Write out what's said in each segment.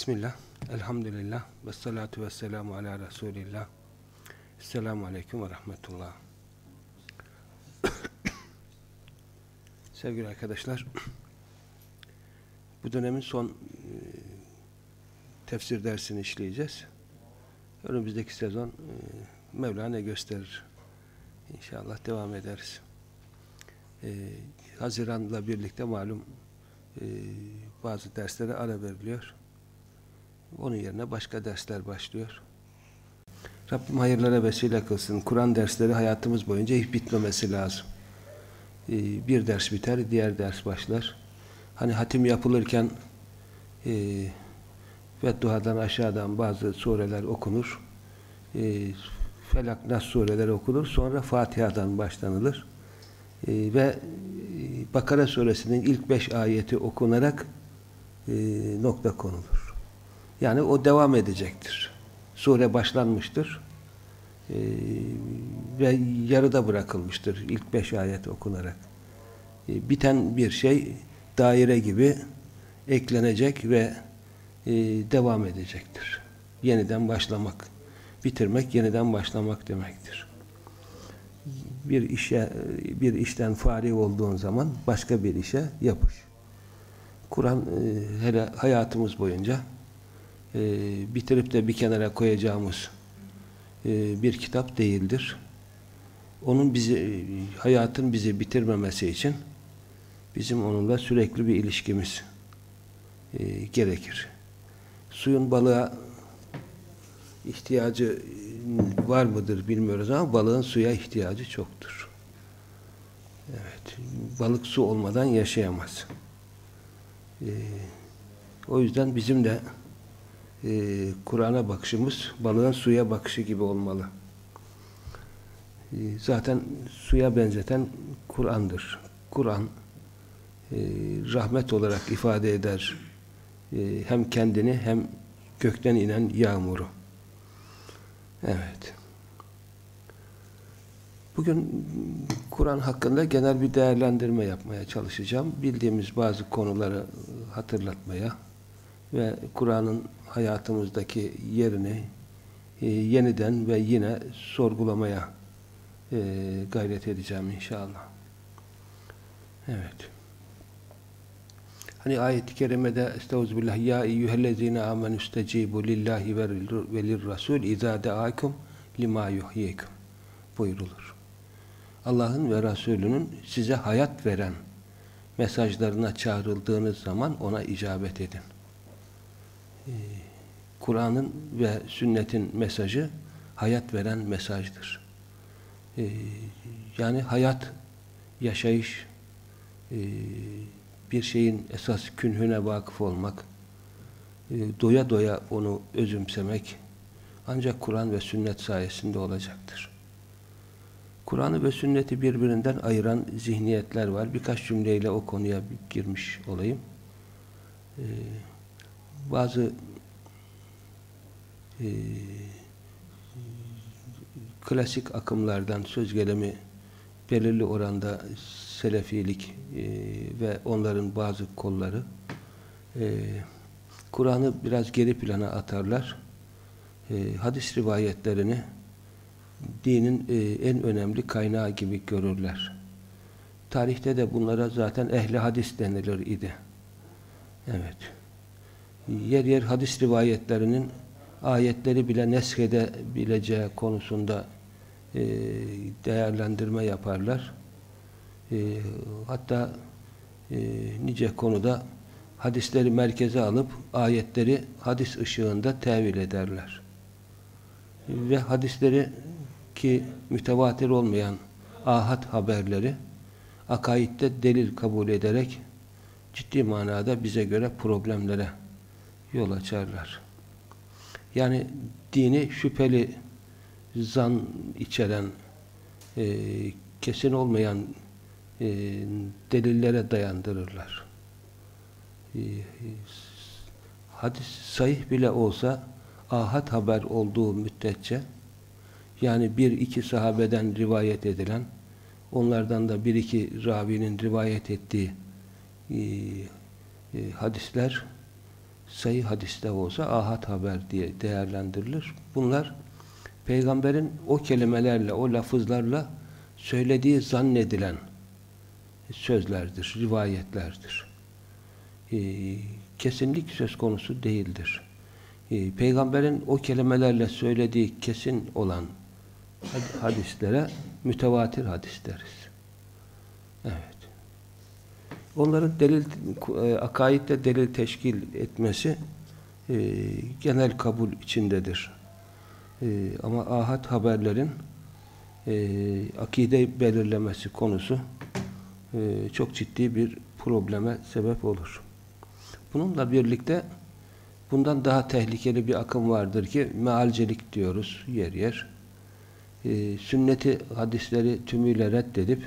Bismillah, elhamdülillah, ve salatu ve selamu ala Resulillah. Esselamu Aleyküm ve Rahmetullah. Sevgili arkadaşlar, bu dönemin son e, tefsir dersini işleyeceğiz. Önümüzdeki sezon e, Mevla ne gösterir? İnşallah devam ederiz. E, Haziran'la birlikte malum bazı derslere ara veriliyor. Onun yerine başka dersler başlıyor. Rabbim hayırlara vesile kılsın. Kur'an dersleri hayatımız boyunca hiç bitmemesi lazım. Ee, bir ders biter, diğer ders başlar. Hani hatim yapılırken e, ve duhadan aşağıdan bazı sureler okunur. E, Felak Nas sureleri okunur. Sonra Fatiha'dan başlanılır. E, ve Bakara suresinin ilk beş ayeti okunarak e, nokta konulur. Yani o devam edecektir. Sure başlanmıştır. Ee, ve yarıda bırakılmıştır ilk beş ayet okunarak. Ee, biten bir şey daire gibi eklenecek ve e, devam edecektir. Yeniden başlamak. Bitirmek, yeniden başlamak demektir. Bir işe, bir işten fari olduğun zaman başka bir işe yapış. Kur'an e, hele hayatımız boyunca e, bitirip de bir kenara koyacağımız e, bir kitap değildir. Onun bizi hayatın bizi bitirmemesi için bizim onunla sürekli bir ilişkimiz e, gerekir. Suyun balığa ihtiyacı var mıdır bilmiyoruz ama balığın suya ihtiyacı çoktur. Evet. Balık su olmadan yaşayamaz. Ee, o yüzden bizim de e, Kur'an'a bakışımız balığın suya bakışı gibi olmalı. E, zaten suya benzeten Kur'an'dır. Kur'an e, rahmet olarak ifade eder e, hem kendini hem gökten inen yağmuru. Evet. Bugün Kur'an hakkında genel bir değerlendirme yapmaya çalışacağım. Bildiğimiz bazı konuları hatırlatmaya ve Kur'an'ın hayatımızdaki yerini e, yeniden ve yine sorgulamaya e, gayret edeceğim inşallah. Evet. Hani ayet-i kerimede Estağfirullah ya eyyühellezine amenü istecibu lillahi ve lirrasul izâ deâkum lima yuhyikum buyurulur. Allah'ın ve Resulünün size hayat veren mesajlarına çağrıldığınız zaman ona icabet edin. Ee, Kur'an'ın ve sünnetin mesajı hayat veren mesajdır. Ee, yani hayat, yaşayış, e, bir şeyin esas künhüne vakıf olmak, doya doya onu özümsemek ancak Kur'an ve sünnet sayesinde olacaktır. Kur'an'ı ve sünneti birbirinden ayıran zihniyetler var. Birkaç cümleyle o konuya girmiş olayım. Ee, bazı e, klasik akımlardan söz gelemi belirli oranda selefilik e, ve onların bazı kolları e, Kur'an'ı biraz geri plana atarlar. E, hadis rivayetlerini dinin e, en önemli kaynağı gibi görürler. Tarihte de bunlara zaten ehli hadis denilir idi. Evet. Yer yer hadis rivayetlerinin ayetleri bile neshedebileceği konusunda e, değerlendirme yaparlar. E, hatta e, nice konuda hadisleri merkeze alıp ayetleri hadis ışığında tevil ederler. Ve hadisleri ki mütevatir olmayan ahad haberleri akaidde delil kabul ederek ciddi manada bize göre problemlere yol açarlar. Yani dini şüpheli zan içeren e, kesin olmayan e, delillere dayandırırlar. E, hadis sahih bile olsa ahad haber olduğu müddetçe yani bir iki sahabeden rivayet edilen onlardan da bir iki ravinin rivayet ettiği e, e, hadisler sayı hadiste olsa ahad haber diye değerlendirilir. Bunlar peygamberin o kelimelerle, o lafızlarla söylediği zannedilen sözlerdir, rivayetlerdir. Ee, kesinlik söz konusu değildir. Ee, peygamberin o kelimelerle söylediği kesin olan hadislere mütevatir hadis deriz. Evet. Onların delil, e, akaidde delil teşkil etmesi e, genel kabul içindedir. E, ama ahad haberlerin akide belirlemesi konusu çok ciddi bir probleme sebep olur. Bununla birlikte bundan daha tehlikeli bir akım vardır ki mealcelik diyoruz yer yer. Sünneti hadisleri tümüyle reddedip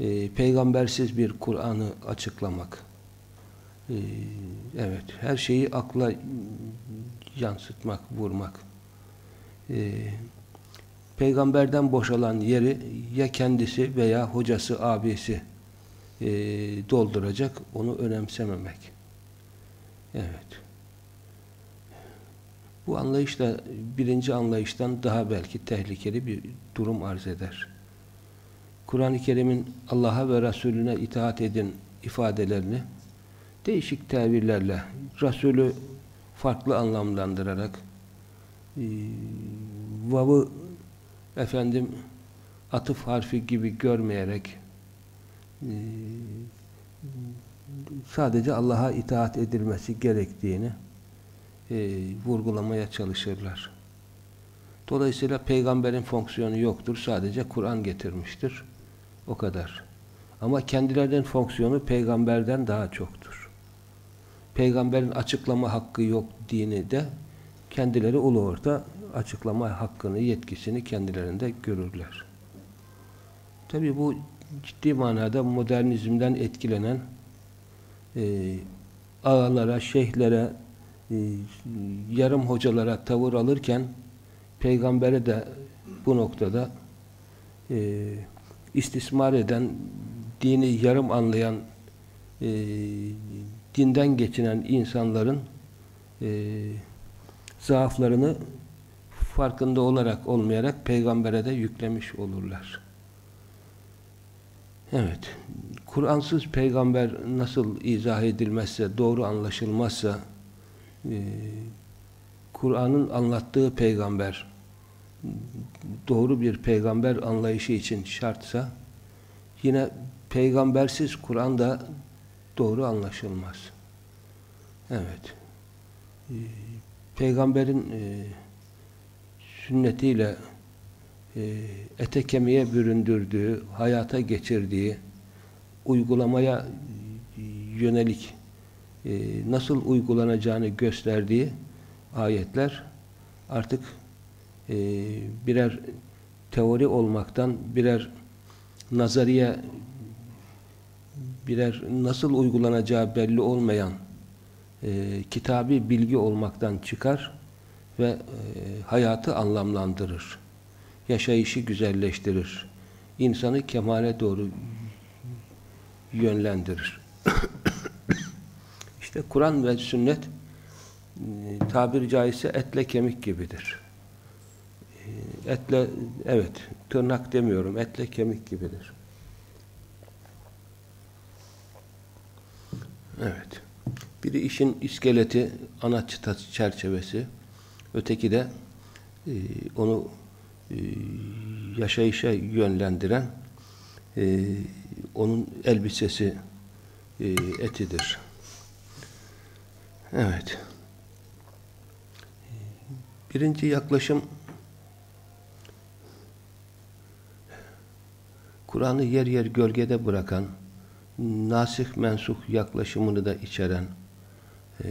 e, peygambersiz bir Kur'an'ı açıklamak. E, evet, her şeyi akla yansıtmak, vurmak. E, peygamberden boşalan yeri ya kendisi veya hocası, abisi e, dolduracak, onu önemsememek. Evet. Bu anlayış da birinci anlayıştan daha belki tehlikeli bir durum arz eder. Kur'an-ı Kerim'in Allah'a ve Resulüne itaat edin ifadelerini değişik tevirlerle Resulü farklı anlamlandırarak e, vav'ı efendim atıf harfi gibi görmeyerek e, sadece Allah'a itaat edilmesi gerektiğini e, vurgulamaya çalışırlar. Dolayısıyla peygamberin fonksiyonu yoktur. Sadece Kur'an getirmiştir. O kadar. Ama kendilerinin fonksiyonu peygamberden daha çoktur. Peygamberin açıklama hakkı yok dini de kendileri ulu orta açıklama hakkını, yetkisini kendilerinde görürler. Tabi bu ciddi manada modernizmden etkilenen e, ağalara, şeyhlere, e, yarım hocalara tavır alırken peygambere de bu noktada e, istismar eden, dini yarım anlayan, e, dinden geçinen insanların e, zaaflarını farkında olarak olmayarak peygambere de yüklemiş olurlar. Evet. Kur'ansız peygamber nasıl izah edilmezse, doğru anlaşılmazsa e, Kur'an'ın anlattığı peygamber doğru bir peygamber anlayışı için şartsa yine peygambersiz Kur'an da doğru anlaşılmaz. Evet. Ee, peygamberin e, sünnetiyle e, ete kemiğe büründürdüğü, hayata geçirdiği, uygulamaya yönelik e, nasıl uygulanacağını gösterdiği ayetler artık e, birer teori olmaktan birer nazariye birer nasıl uygulanacağı belli olmayan e, kitabi bilgi olmaktan çıkar ve e, hayatı anlamlandırır. Yaşayışı güzelleştirir. İnsanı kemale doğru yönlendirir. İşte Kur'an ve sünnet e, tabiri caizse etle kemik gibidir. Etle, evet, tırnak demiyorum, etle kemik gibidir. Evet. Biri işin iskeleti, ana çıta çerçevesi, öteki de e, onu e, yaşayışa yönlendiren e, onun elbisesi e, etidir. Evet. Birinci yaklaşım Kur'an'ı yer yer gölgede bırakan nasih mensuh yaklaşımını da içeren e,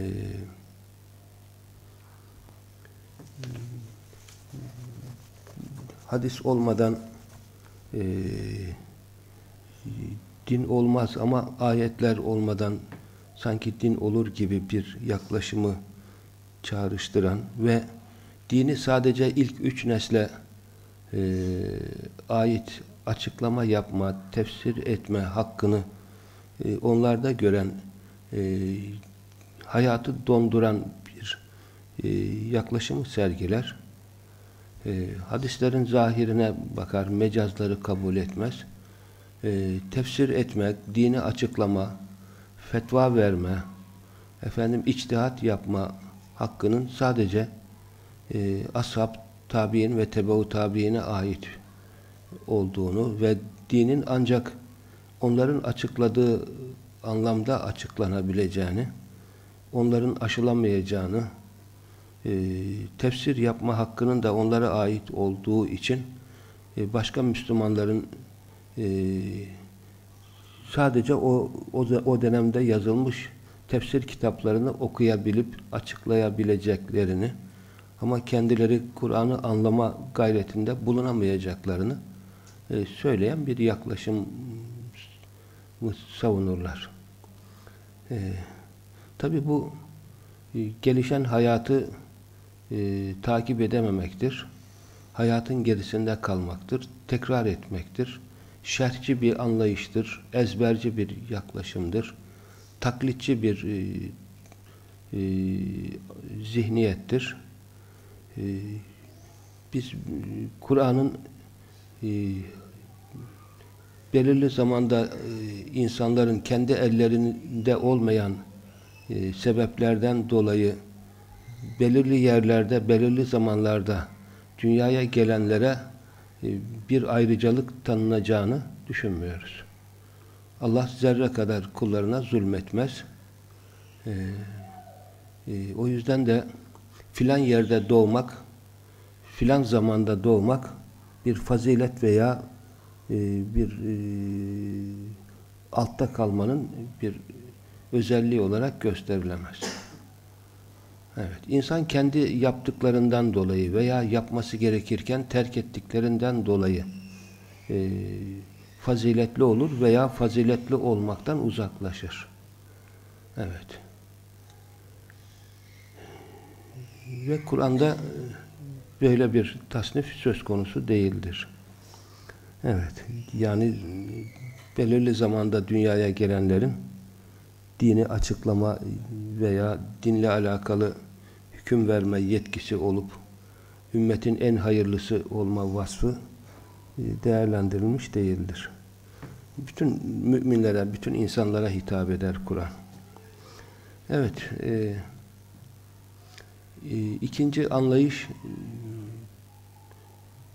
hadis olmadan e, din olmaz ama ayetler olmadan sanki din olur gibi bir yaklaşımı çağrıştıran ve dini sadece ilk üç nesle e, ait açıklama yapma, tefsir etme hakkını e, onlarda gören e, hayatı donduran bir e, yaklaşımı sergiler. E, hadislerin zahirine bakar, mecazları kabul etmez. E, tefsir etmek, dini açıklama, fetva verme, efendim içtihat yapma hakkının sadece e, ashab, tabi'in ve tebeu tabi'ine ait olduğunu ve dinin ancak onların açıkladığı anlamda açıklanabileceğini, onların aşılamayacağını, e, tefsir yapma hakkının da onlara ait olduğu için e, başka Müslümanların e, sadece o, o, o dönemde yazılmış tefsir kitaplarını okuyabilip açıklayabileceklerini ama kendileri Kur'an'ı anlama gayretinde bulunamayacaklarını e, söyleyen bir yaklaşım savunurlar. E, Tabi bu e, gelişen hayatı e, takip edememektir. Hayatın gerisinde kalmaktır. Tekrar etmektir. Şerhçi bir anlayıştır. Ezberci bir yaklaşımdır. Taklitçi bir e, e, zihniyettir. E, biz Kur'an'ın e, belirli zamanda e, insanların kendi ellerinde olmayan e, sebeplerden dolayı belirli yerlerde, belirli zamanlarda dünyaya gelenlere e, bir ayrıcalık tanınacağını düşünmüyoruz. Allah zerre kadar kullarına zulmetmez. E, e, o yüzden de filan yerde doğmak, filan zamanda doğmak bir fazilet veya e, bir e, altta kalmanın bir özelliği olarak gösterilemez. Evet, insan kendi yaptıklarından dolayı veya yapması gerekirken terk ettiklerinden dolayı e, faziletli olur veya faziletli olmaktan uzaklaşır. Evet. Ve Kur'an'da böyle bir tasnif söz konusu değildir. Evet, yani belirli zamanda dünyaya gelenlerin dini açıklama veya dinle alakalı hüküm verme yetkisi olup ümmetin en hayırlısı olma vasfı e, değerlendirilmiş değildir. Bütün müminlere, bütün insanlara hitap eder Kur'an. Evet, e, e, ikinci anlayış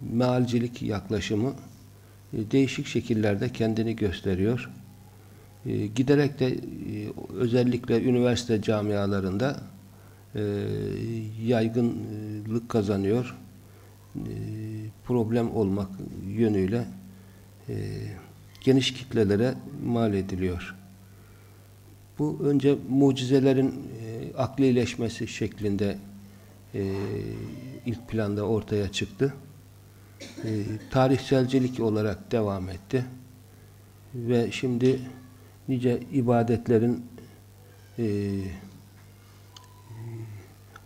mealcilik yaklaşımı e, değişik şekillerde kendini gösteriyor. E, giderek de e, özellikle üniversite camialarında yaygınlık kazanıyor. problem olmak yönüyle geniş kitlelere mal ediliyor. Bu önce mucizelerin aklileşmesi şeklinde ilk planda ortaya çıktı e, tarihselcilik olarak devam etti. Ve şimdi nice ibadetlerin e,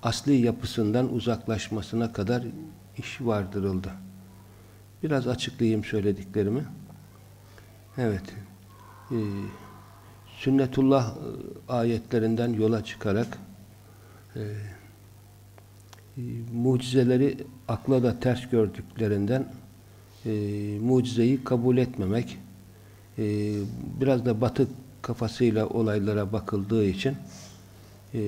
asli yapısından uzaklaşmasına kadar iş vardırıldı. Biraz açıklayayım söylediklerimi. Evet. E, sünnetullah ayetlerinden yola çıkarak e, e, mucizeleri akla da ters gördüklerinden e, mucizeyi kabul etmemek e, biraz da batı kafasıyla olaylara bakıldığı için e,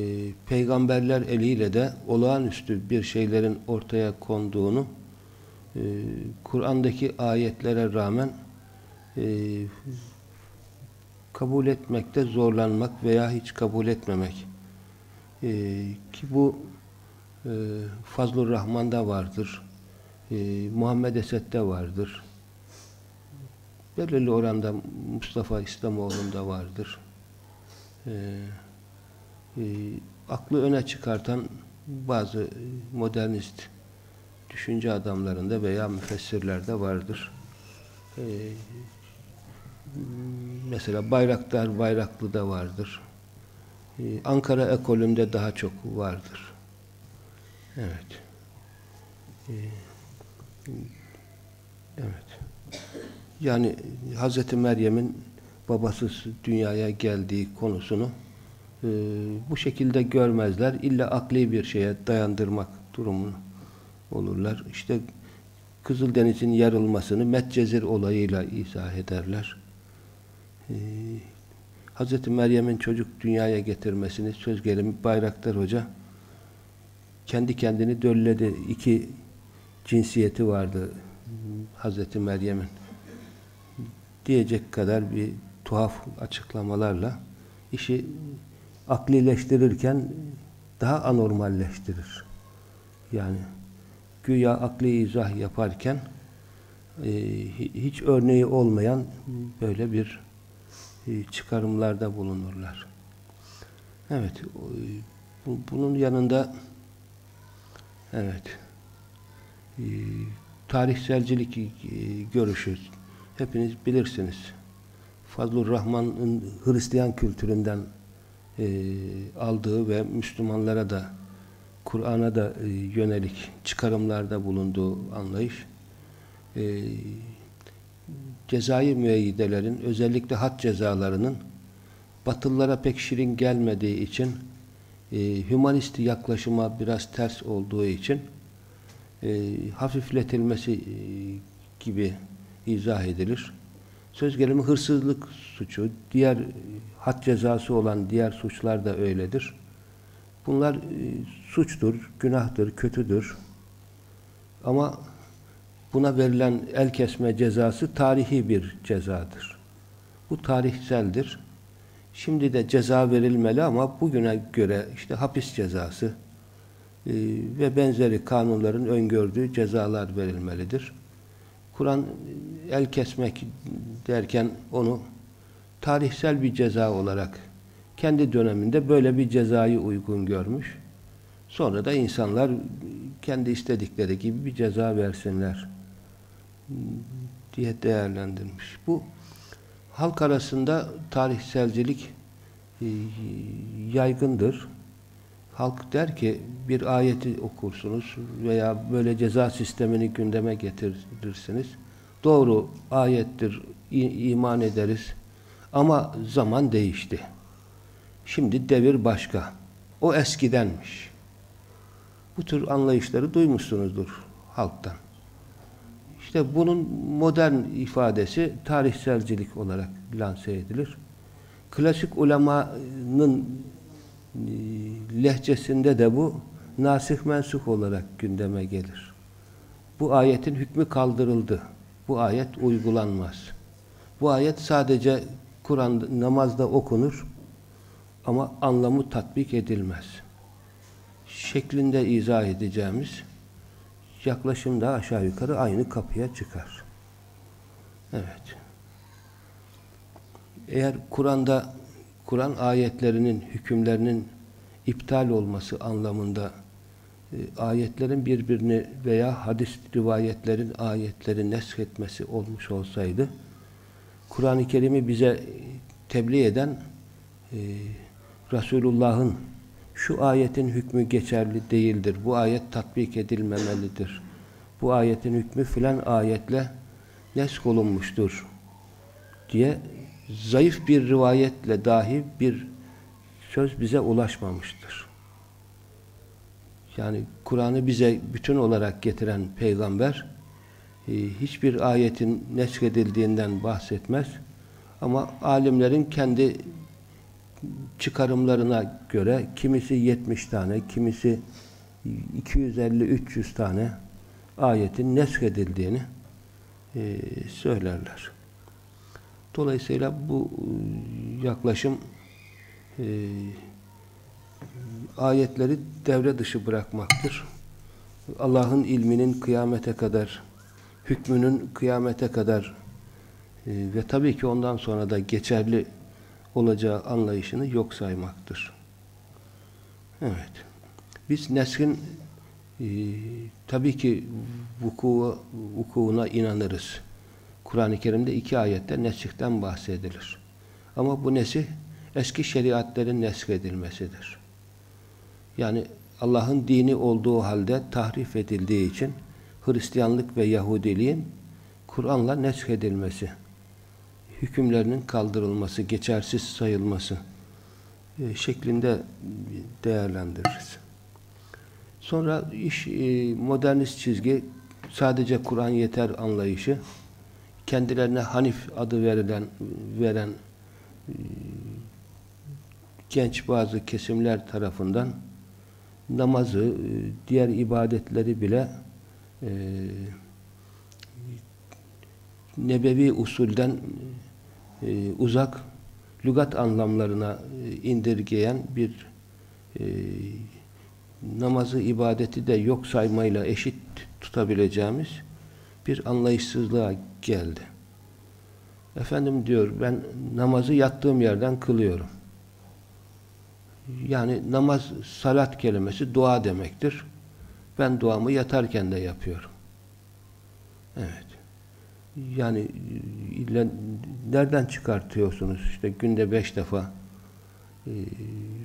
peygamberler eliyle de olağanüstü bir şeylerin ortaya konduğunu e, Kur'an'daki ayetlere rağmen e, kabul etmekte zorlanmak veya hiç kabul etmemek e, ki bu e, Fazlur Rahman'da vardır. E, Muhammed Esed'de vardır. Belirli oranda Mustafa İslamoğlu'nda vardır. E, e, aklı öne çıkartan bazı modernist düşünce adamlarında veya müfessirlerde vardır. E, mesela Bayraktar Bayraklı'da vardır. Ankara ekolünde daha çok vardır. Evet. Ee, evet. Yani Hz. Meryem'in babasız dünyaya geldiği konusunu e, bu şekilde görmezler. İlla akli bir şeye dayandırmak durumunu olurlar. İşte Kızıldeniz'in yarılmasını Metcezir olayıyla izah ederler. Ee, Hz. Meryem'in çocuk dünyaya getirmesini söz gelimi Bayraktar Hoca kendi kendini dölledi. İki cinsiyeti vardı Hz. Meryem'in diyecek kadar bir tuhaf açıklamalarla işi aklileştirirken daha anormalleştirir. Yani güya akli izah yaparken e, hiç örneği olmayan böyle bir e, çıkarımlarda bulunurlar. Evet, bu, bunun yanında evet e, tarihselcilik e, görüşü hepiniz bilirsiniz. Fazlur Rahman'ın Hristiyan kültüründen e, aldığı ve Müslümanlara da Kur'an'a da e, yönelik çıkarımlarda bulunduğu anlayış e, cezai müeyyidelerin özellikle had cezalarının batıllara pek şirin gelmediği için e, hümanist yaklaşıma biraz ters olduğu için e, hafifletilmesi e, gibi izah edilir. Söz gelimi hırsızlık suçu, diğer had cezası olan diğer suçlar da öyledir. Bunlar e, suçtur, günahtır, kötüdür. Ama buna verilen el kesme cezası tarihi bir cezadır. Bu tarihseldir. Şimdi de ceza verilmeli ama bugüne göre işte hapis cezası e, ve benzeri kanunların öngördüğü cezalar verilmelidir. Kur'an el kesmek derken onu tarihsel bir ceza olarak kendi döneminde böyle bir cezayı uygun görmüş. Sonra da insanlar kendi istedikleri gibi bir ceza versinler diye değerlendirmiş. Bu halk arasında tarihselcilik e, yaygındır. Halk der ki bir ayeti okursunuz veya böyle ceza sistemini gündeme getirirsiniz. Doğru ayettir, iman ederiz. Ama zaman değişti. Şimdi devir başka. O eskidenmiş. Bu tür anlayışları duymuşsunuzdur halktan. İşte bunun modern ifadesi tarihselcilik olarak lanse edilir. Klasik ulemanın e, lehçesinde de bu nasih mensuh olarak gündeme gelir. Bu ayetin hükmü kaldırıldı. Bu ayet uygulanmaz. Bu ayet sadece Kur'an namazda okunur ama anlamı tatbik edilmez. Şeklinde izah edeceğimiz yaklaşım da aşağı yukarı aynı kapıya çıkar. Evet. Eğer Kur'an'da Kur'an ayetlerinin hükümlerinin iptal olması anlamında e, ayetlerin birbirini veya hadis rivayetlerin ayetleri nesk etmesi olmuş olsaydı Kur'an-ı Kerim'i bize tebliğ eden e, Resulullah'ın şu ayetin hükmü geçerli değildir. Bu ayet tatbik edilmemelidir. Bu ayetin hükmü filan ayetle nesk olunmuştur diye zayıf bir rivayetle dahi bir söz bize ulaşmamıştır. Yani Kur'an'ı bize bütün olarak getiren peygamber e, hiçbir ayetin neskedildiğinden bahsetmez. Ama alimlerin kendi çıkarımlarına göre kimisi 70 tane, kimisi 250-300 tane ayetin neskedildiğini e, söylerler. Dolayısıyla bu e, yaklaşım e, ayetleri devre dışı bırakmaktır. Allah'ın ilminin kıyamete kadar, hükmünün kıyamete kadar e, ve tabii ki ondan sonra da geçerli olacağı anlayışını yok saymaktır. Evet. Biz nesrin e, tabii ki vuku, vukuuna inanırız. Kur'an-ı Kerim'de iki ayette nesihten bahsedilir. Ama bu nesih eski şeriatlerin neskedilmesidir. Yani Allah'ın dini olduğu halde tahrif edildiği için Hristiyanlık ve Yahudiliğin Kur'an'la neskedilmesi hükümlerinin kaldırılması, geçersiz sayılması e, şeklinde değerlendiririz. Sonra iş e, modernist çizgi sadece Kur'an yeter anlayışı kendilerine Hanif adı verilen veren e, genç bazı kesimler tarafından namazı, diğer ibadetleri bile nebevi usulden uzak lügat anlamlarına indirgeyen bir namazı, ibadeti de yok saymayla eşit tutabileceğimiz bir anlayışsızlığa geldi. Efendim diyor ben namazı yattığım yerden kılıyorum. Yani namaz, salat kelimesi dua demektir. Ben duamı yatarken de yapıyorum. Evet. Yani nereden çıkartıyorsunuz? İşte günde beş defa e,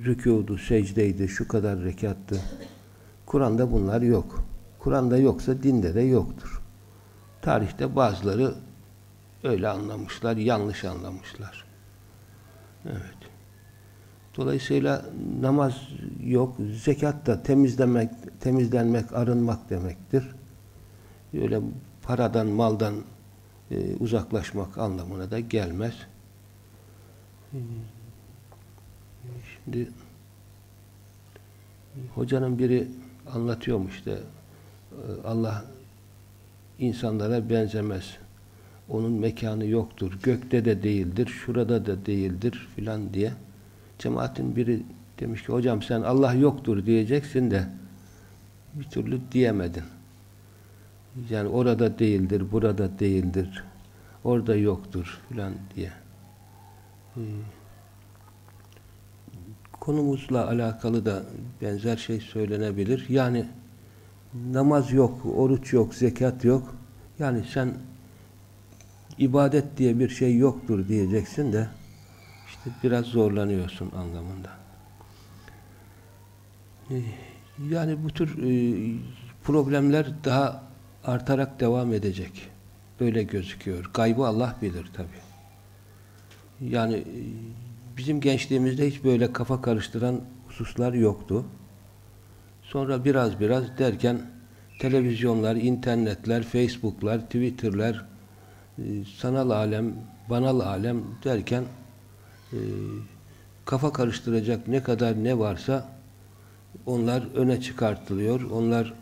rükudu, secdeydi, şu kadar rekattı. Kur'an'da bunlar yok. Kur'an'da yoksa dinde de yoktur. Tarihte bazıları öyle anlamışlar, yanlış anlamışlar. Evet. Dolayısıyla namaz yok, zekat da temizlemek, temizlenmek, arınmak demektir. Öyle paradan, maldan e, uzaklaşmak anlamına da gelmez. Şimdi hocanın biri anlatıyormuş da Allah insanlara benzemez. Onun mekanı yoktur. Gökte de değildir, şurada da değildir filan diye. Cemaatin biri demiş ki hocam sen Allah yoktur diyeceksin de bir türlü diyemedin. Yani orada değildir, burada değildir, orada yoktur filan diye. Ee, konumuzla alakalı da benzer şey söylenebilir. Yani namaz yok, oruç yok, zekat yok. Yani sen ibadet diye bir şey yoktur diyeceksin de işte biraz zorlanıyorsun anlamında. Ee, yani bu tür e, problemler daha artarak devam edecek. Böyle gözüküyor. Gaybı Allah bilir tabi. Yani e, bizim gençliğimizde hiç böyle kafa karıştıran hususlar yoktu. Sonra biraz biraz derken televizyonlar, internetler, facebooklar, twitterler, e, sanal alem, banal alem derken e, kafa karıştıracak ne kadar ne varsa onlar öne çıkartılıyor. Onlar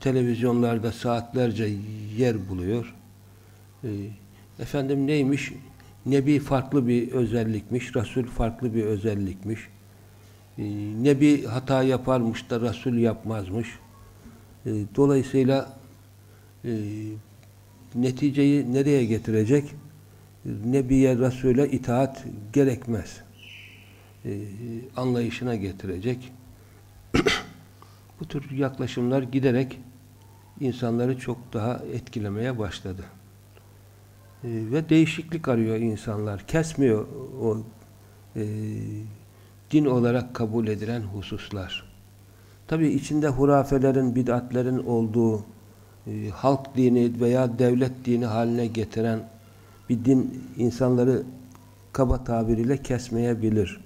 televizyonlarda saatlerce yer buluyor. E, efendim neymiş? Nebi farklı bir özellikmiş, Resul farklı bir özellikmiş. E, Nebi hata yaparmış da Resul yapmazmış. E, dolayısıyla e, neticeyi nereye getirecek? Nebiye, Resul'e itaat gerekmez. Anlayışına getirecek. Bu tür yaklaşımlar giderek insanları çok daha etkilemeye başladı. E, ve değişiklik arıyor insanlar. Kesmiyor o e, din olarak kabul edilen hususlar. Tabi içinde hurafelerin, bid'atlerin olduğu e, halk dini veya devlet dini haline getiren bir din insanları kaba tabiriyle kesmeyebilir.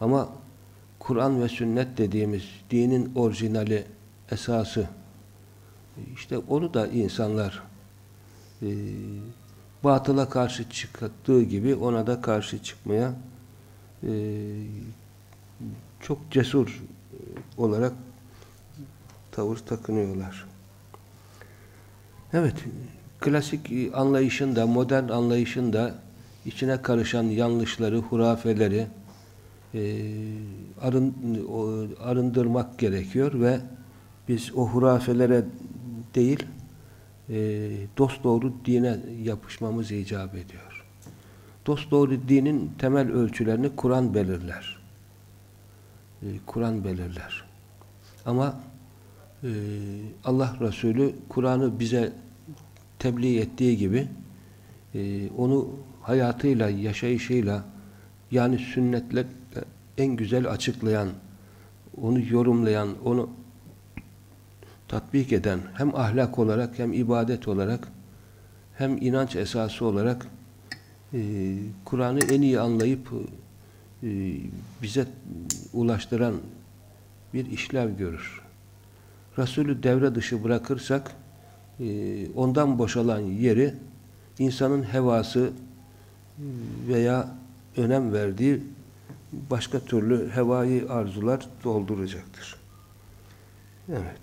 Ama Kur'an ve sünnet dediğimiz dinin orijinali, esası işte onu da insanlar e, batıla karşı çıktığı gibi ona da karşı çıkmaya e, çok cesur olarak tavır takınıyorlar. Evet, klasik anlayışında, modern anlayışında içine karışan yanlışları, hurafeleri arın, arındırmak gerekiyor ve biz o hurafelere değil e, dosdoğru dine yapışmamız icap ediyor. Dosdoğru dinin temel ölçülerini Kur'an belirler. E, Kur'an belirler. Ama e, Allah Resulü Kur'an'ı bize tebliğ ettiği gibi e, onu hayatıyla, yaşayışıyla yani sünnetle en güzel açıklayan, onu yorumlayan, onu tatbik eden hem ahlak olarak hem ibadet olarak hem inanç esası olarak e, Kur'an'ı en iyi anlayıp e, bize ulaştıran bir işlev görür. Resulü devre dışı bırakırsak e, ondan boşalan yeri insanın hevası veya önem verdiği başka türlü hevai arzular dolduracaktır. Evet.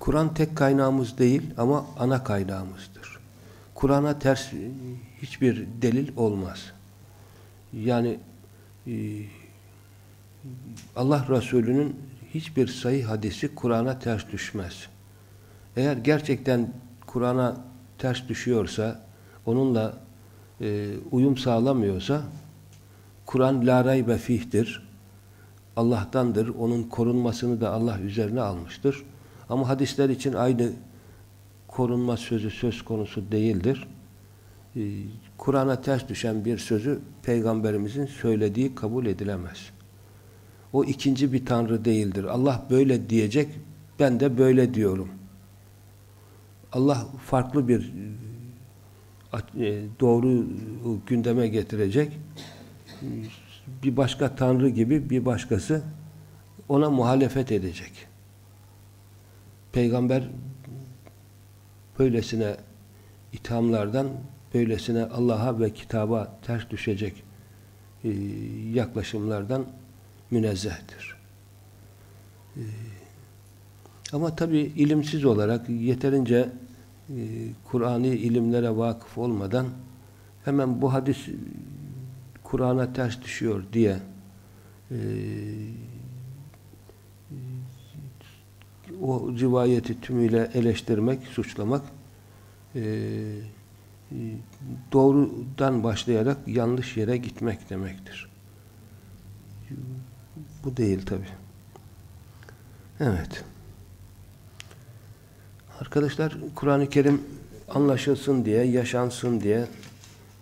Kur'an tek kaynağımız değil ama ana kaynağımızdır. Kur'an'a ters hiçbir delil olmaz. Yani e, Allah Resulü'nün hiçbir sayı hadisi Kur'an'a ters düşmez. Eğer gerçekten Kur'an'a ters düşüyorsa, onunla e, uyum sağlamıyorsa, Kur'an la raybe fihtir. Allah'tandır. Onun korunmasını da Allah üzerine almıştır. Ama hadisler için aynı korunma sözü söz konusu değildir. Ee, Kur'an'a ters düşen bir sözü Peygamberimizin söylediği kabul edilemez. O ikinci bir tanrı değildir. Allah böyle diyecek, ben de böyle diyorum. Allah farklı bir e, doğru gündeme getirecek. Bir başka tanrı gibi bir başkası ona muhalefet edecek. Peygamber böylesine ithamlardan, böylesine Allah'a ve kitaba ters düşecek e, yaklaşımlardan münezzehtir. E, ama tabi ilimsiz olarak yeterince e, Kur'an'ı ilimlere vakıf olmadan hemen bu hadis Kur'an'a ters düşüyor diye e, o rivayeti tümüyle eleştirmek, suçlamak e, doğrudan başlayarak yanlış yere gitmek demektir. Bu değil tabi. Evet. Arkadaşlar Kur'an-ı Kerim anlaşılsın diye, yaşansın diye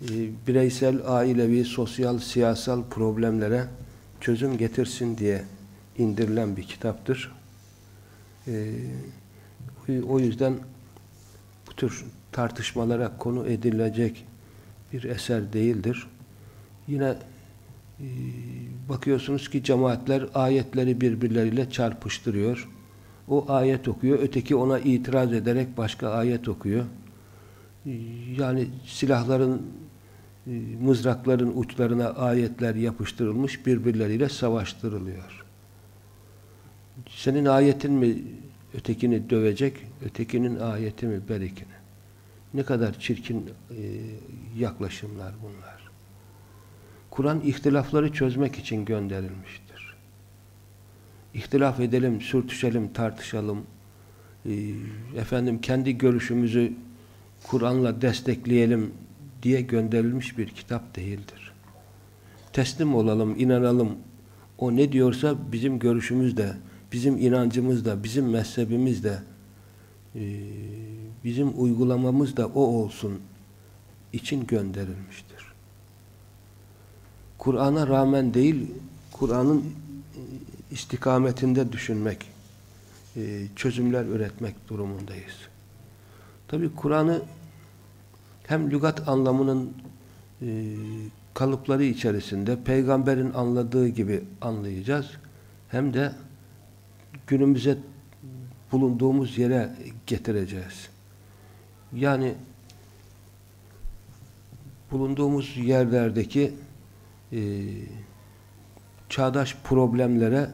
e, bireysel, ailevi, sosyal, siyasal problemlere çözüm getirsin diye indirilen bir kitaptır. E, o yüzden bu tür tartışmalara konu edilecek bir eser değildir. Yine e, bakıyorsunuz ki cemaatler ayetleri birbirleriyle çarpıştırıyor. O ayet okuyor, öteki ona itiraz ederek başka ayet okuyor. Yani silahların, e, mızrakların uçlarına ayetler yapıştırılmış, birbirleriyle savaştırılıyor. Senin ayetin mi ötekini dövecek, ötekinin ayeti mi berikini? Ne kadar çirkin e, yaklaşımlar bunlar. Kur'an ihtilafları çözmek için gönderilmiştir. İhtilaf edelim, sürtüşelim, tartışalım. E, efendim kendi görüşümüzü Kur'an'la destekleyelim diye gönderilmiş bir kitap değildir. Teslim olalım, inanalım. O ne diyorsa bizim görüşümüz de, bizim inancımız da, bizim mezhebimiz de, e, bizim uygulamamız da o olsun için gönderilmiştir. Kur'an'a rağmen değil, Kur'an'ın istikametinde düşünmek, e, çözümler üretmek durumundayız. Tabi Kur'an'ı hem lügat anlamının e, kalıpları içerisinde peygamberin anladığı gibi anlayacağız. Hem de günümüze bulunduğumuz yere getireceğiz. Yani bulunduğumuz yerlerdeki e, çağdaş problemlere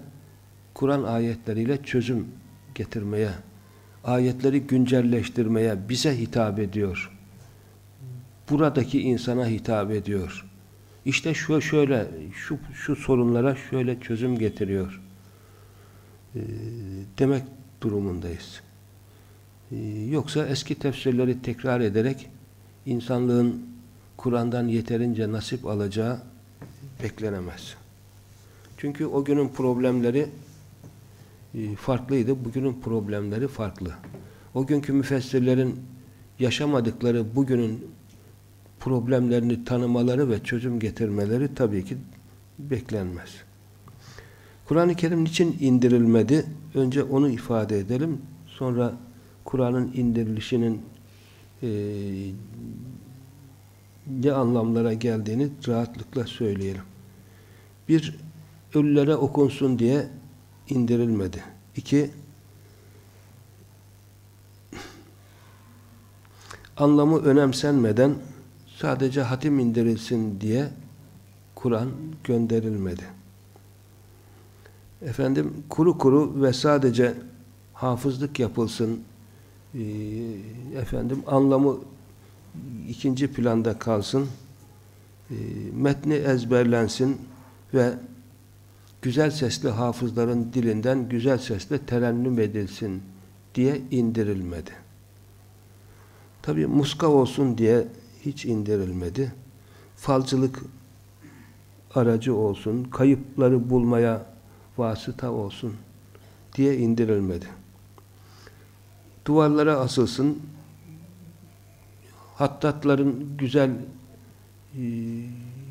Kur'an ayetleriyle çözüm getirmeye, ayetleri güncelleştirmeye bize hitap ediyor. Buradaki insana hitap ediyor. İşte şu şöyle, şu, şu sorunlara şöyle çözüm getiriyor. E, demek durumundayız. E, yoksa eski tefsirleri tekrar ederek insanlığın Kur'an'dan yeterince nasip alacağı beklenemez. Çünkü o günün problemleri e, farklıydı, bugünün problemleri farklı. O günkü müfessirlerin yaşamadıkları bugünün problemlerini tanımaları ve çözüm getirmeleri tabii ki beklenmez. Kur'an-ı Kerim niçin indirilmedi? Önce onu ifade edelim. Sonra Kur'an'ın indirilişinin e, ne anlamlara geldiğini rahatlıkla söyleyelim. Bir, ölülere okunsun diye indirilmedi. İki, anlamı önemsenmeden sadece hatim indirilsin diye Kur'an gönderilmedi. Efendim kuru kuru ve sadece hafızlık yapılsın e, efendim anlamı ikinci planda kalsın e, metni ezberlensin ve güzel sesli hafızların dilinden güzel sesle terennüm edilsin diye indirilmedi. Tabi muska olsun diye hiç indirilmedi. Falcılık aracı olsun, kayıpları bulmaya vasıta olsun diye indirilmedi. Duvarlara asılsın, hattatların güzel e,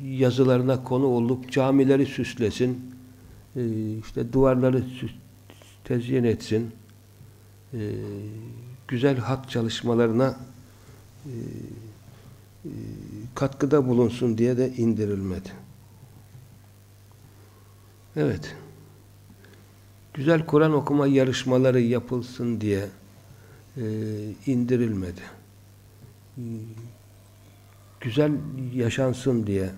yazılarına konu olup camileri süslesin, işte duvarları tezyin etsin, e, güzel hat çalışmalarına katkıda bulunsun diye de indirilmedi. Evet. Güzel Kur'an okuma yarışmaları yapılsın diye indirilmedi. Güzel yaşansın diye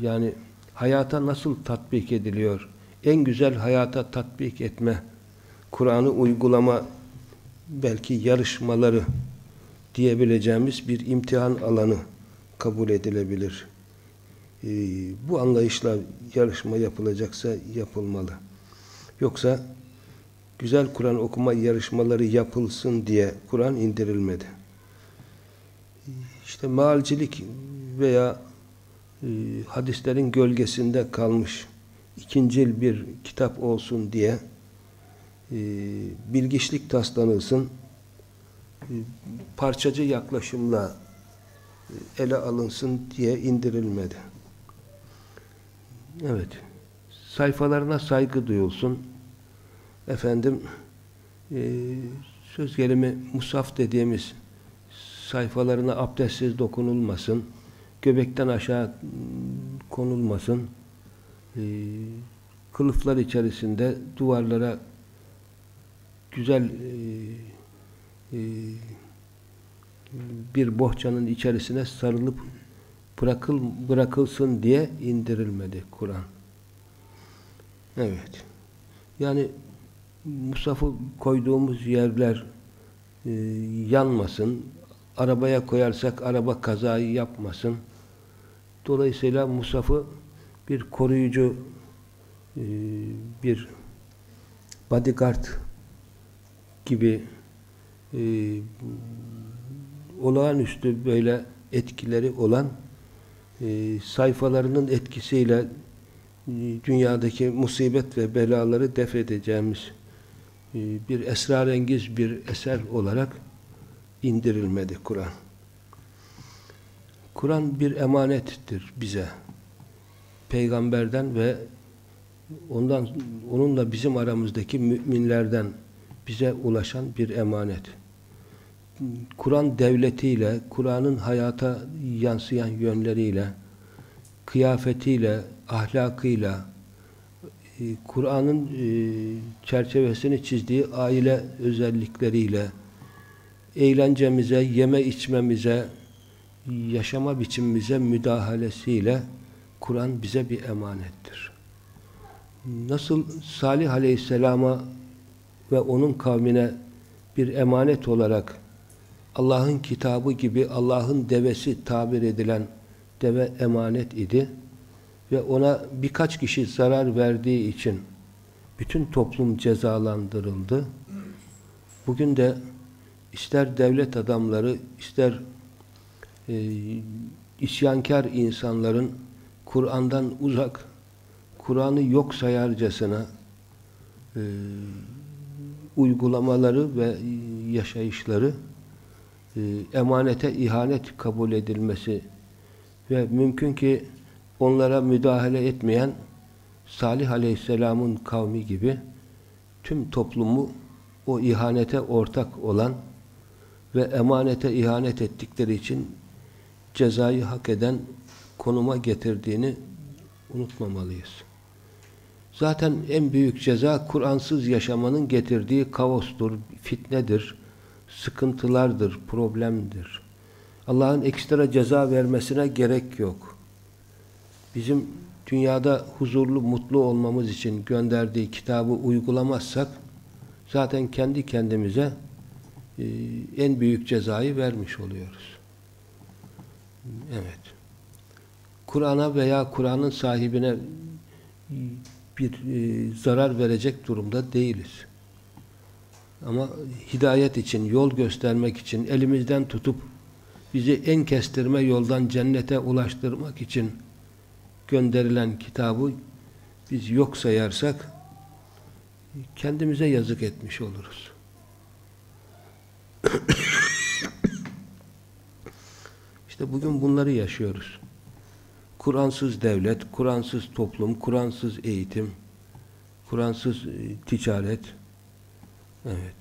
yani hayata nasıl tatbik ediliyor? En güzel hayata tatbik etme, Kur'an'ı uygulama belki yarışmaları diyebileceğimiz bir imtihan alanı kabul edilebilir. Ee, bu anlayışla yarışma yapılacaksa yapılmalı. Yoksa güzel Kur'an okuma yarışmaları yapılsın diye Kur'an indirilmedi. İşte mealcilik veya e, hadislerin gölgesinde kalmış ikincil bir kitap olsun diye e, bilgiçlik taslanılsın, e, parçacı yaklaşımla e, ele alınsın diye indirilmedi. Evet. Sayfalarına saygı duyulsun. Efendim e, söz gelimi musaf dediğimiz sayfalarına abdestsiz dokunulmasın. Göbekten aşağı konulmasın. E, kılıflar içerisinde duvarlara güzel e, e, bir bohçanın içerisine sarılıp bırakıl, bırakılsın diye indirilmedi Kur'an. Evet. Yani Musaf'ı koyduğumuz yerler e, yanmasın. Arabaya koyarsak araba kazayı yapmasın. Dolayısıyla Musaf'ı bir koruyucu e, bir bodyguard gibi e, olağanüstü böyle etkileri olan e, sayfalarının etkisiyle dünyadaki musibet ve belaları def edeceğimiz bir esrarengiz bir eser olarak indirilmedi Kur'an. Kur'an bir emanettir bize. Peygamberden ve ondan onunla bizim aramızdaki müminlerden bize ulaşan bir emanet. Kur'an devletiyle, Kur'an'ın hayata yansıyan yönleriyle, kıyafetiyle, ahlakıyla, e, Kur'an'ın e, çerçevesini çizdiği aile özellikleriyle, eğlencemize, yeme içmemize, yaşama biçimimize müdahalesiyle Kur'an bize bir emanettir. Nasıl Salih Aleyhisselam'a ve onun kavmine bir emanet olarak Allah'ın kitabı gibi Allah'ın devesi tabir edilen deve emanet idi ve ona birkaç kişi zarar verdiği için bütün toplum cezalandırıldı. Bugün de ister devlet adamları ister e, isyankar insanların Kur'an'dan uzak Kur'an'ı yok sayarcasına e, uygulamaları ve yaşayışları e, emanete ihanet kabul edilmesi ve mümkün ki onlara müdahale etmeyen Salih Aleyhisselam'ın kavmi gibi tüm toplumu o ihanete ortak olan ve emanete ihanet ettikleri için cezayı hak eden konuma getirdiğini unutmamalıyız. Zaten en büyük ceza Kur'ansız yaşamanın getirdiği kaostur, fitnedir, sıkıntılardır, problemdir. Allah'ın ekstra ceza vermesine gerek yok. Bizim dünyada huzurlu, mutlu olmamız için gönderdiği kitabı uygulamazsak zaten kendi kendimize e, en büyük cezayı vermiş oluyoruz. Evet. Kur'an'a veya Kur'an'ın sahibine bir e, zarar verecek durumda değiliz. Ama hidayet için, yol göstermek için, elimizden tutup bizi en kestirme yoldan cennete ulaştırmak için gönderilen kitabı biz yok sayarsak kendimize yazık etmiş oluruz. İşte bugün bunları yaşıyoruz. Kur'ansız devlet, Kur'ansız toplum, Kur'ansız eğitim, Kur'ansız e, ticaret. Evet.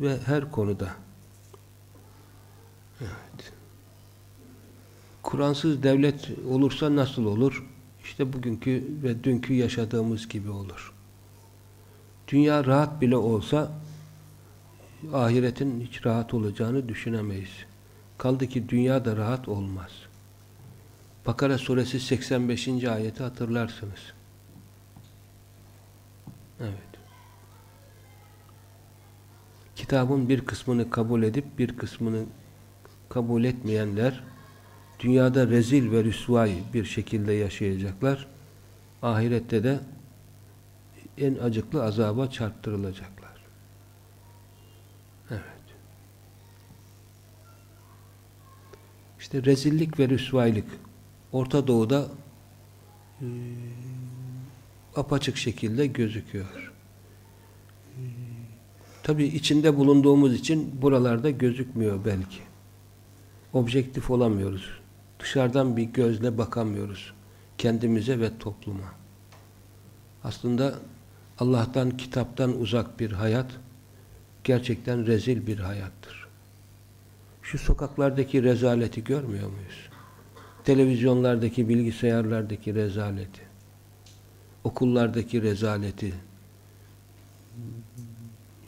Ve her konuda. Evet. Kur'ansız devlet olursa nasıl olur? İşte bugünkü ve dünkü yaşadığımız gibi olur. Dünya rahat bile olsa ahiretin hiç rahat olacağını düşünemeyiz. Kaldı ki dünya da rahat olmaz. Bakara suresi 85. ayeti hatırlarsınız. Evet. Kitabın bir kısmını kabul edip bir kısmını kabul etmeyenler dünyada rezil ve rüsvay bir şekilde yaşayacaklar. Ahirette de en acıklı azaba çarptırılacaklar. İşte rezillik ve rüsvaylık Orta Doğu'da e, apaçık şekilde gözüküyor. E, Tabi içinde bulunduğumuz için buralarda gözükmüyor belki. Objektif olamıyoruz. Dışarıdan bir gözle bakamıyoruz. Kendimize ve topluma. Aslında Allah'tan, kitaptan uzak bir hayat gerçekten rezil bir hayattır. Şu sokaklardaki rezaleti görmüyor muyuz? Televizyonlardaki, bilgisayarlardaki rezaleti, okullardaki rezaleti,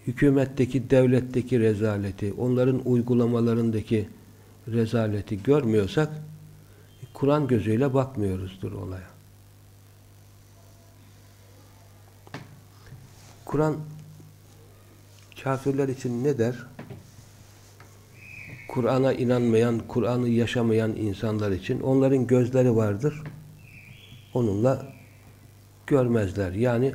hükümetteki, devletteki rezaleti, onların uygulamalarındaki rezaleti görmüyorsak Kur'an gözüyle bakmıyoruzdur olaya. Kur'an kafirler için ne der? Kur'an'a inanmayan, Kur'an'ı yaşamayan insanlar için onların gözleri vardır. Onunla görmezler. Yani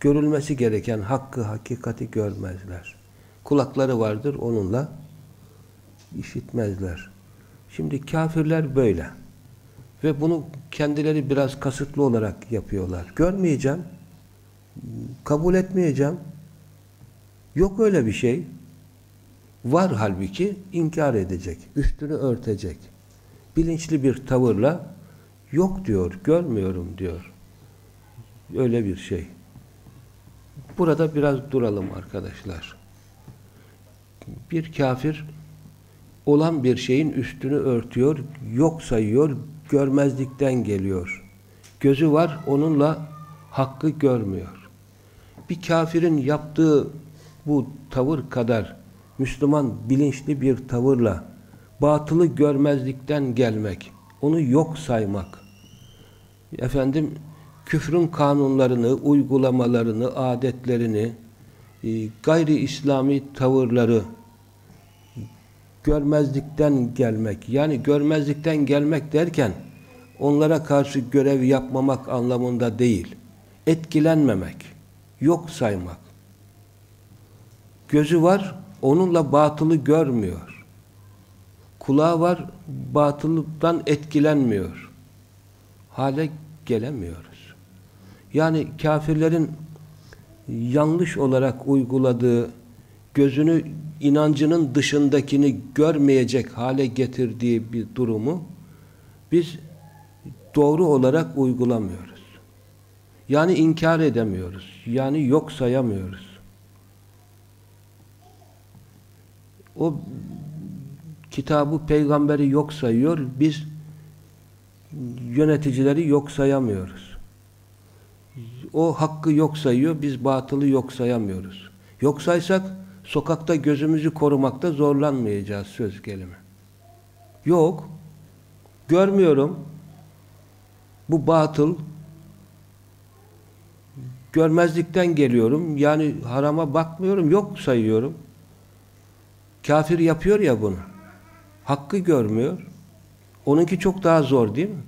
görülmesi gereken hakkı, hakikati görmezler. Kulakları vardır onunla işitmezler. Şimdi kafirler böyle. Ve bunu kendileri biraz kasıtlı olarak yapıyorlar. Görmeyeceğim, kabul etmeyeceğim. Yok öyle bir şey. Var halbuki inkar edecek, üstünü örtecek. Bilinçli bir tavırla yok diyor, görmüyorum diyor. Öyle bir şey. Burada biraz duralım arkadaşlar. Bir kafir olan bir şeyin üstünü örtüyor, yok sayıyor, görmezlikten geliyor. Gözü var, onunla hakkı görmüyor. Bir kafirin yaptığı bu tavır kadar Müslüman bilinçli bir tavırla batılı görmezlikten gelmek, onu yok saymak, efendim küfrün kanunlarını, uygulamalarını, adetlerini, e, gayri İslami tavırları görmezlikten gelmek. Yani görmezlikten gelmek derken onlara karşı görev yapmamak anlamında değil. Etkilenmemek, yok saymak. Gözü var, onunla batılı görmüyor. Kulağı var, batılıdan etkilenmiyor. Hale gelemiyoruz. Yani kafirlerin yanlış olarak uyguladığı, gözünü inancının dışındakini görmeyecek hale getirdiği bir durumu biz doğru olarak uygulamıyoruz. Yani inkar edemiyoruz. Yani yok sayamıyoruz. O kitabı, peygamberi yok sayıyor. Biz yöneticileri yok sayamıyoruz. O hakkı yok sayıyor. Biz batılı yok sayamıyoruz. Yok saysak sokakta gözümüzü korumakta zorlanmayacağız söz gelimi. Yok. Görmüyorum. Bu batıl. Görmezlikten geliyorum. Yani harama bakmıyorum. Yok sayıyorum. Kafir yapıyor ya bunu. Hakkı görmüyor. Onunki çok daha zor değil mi?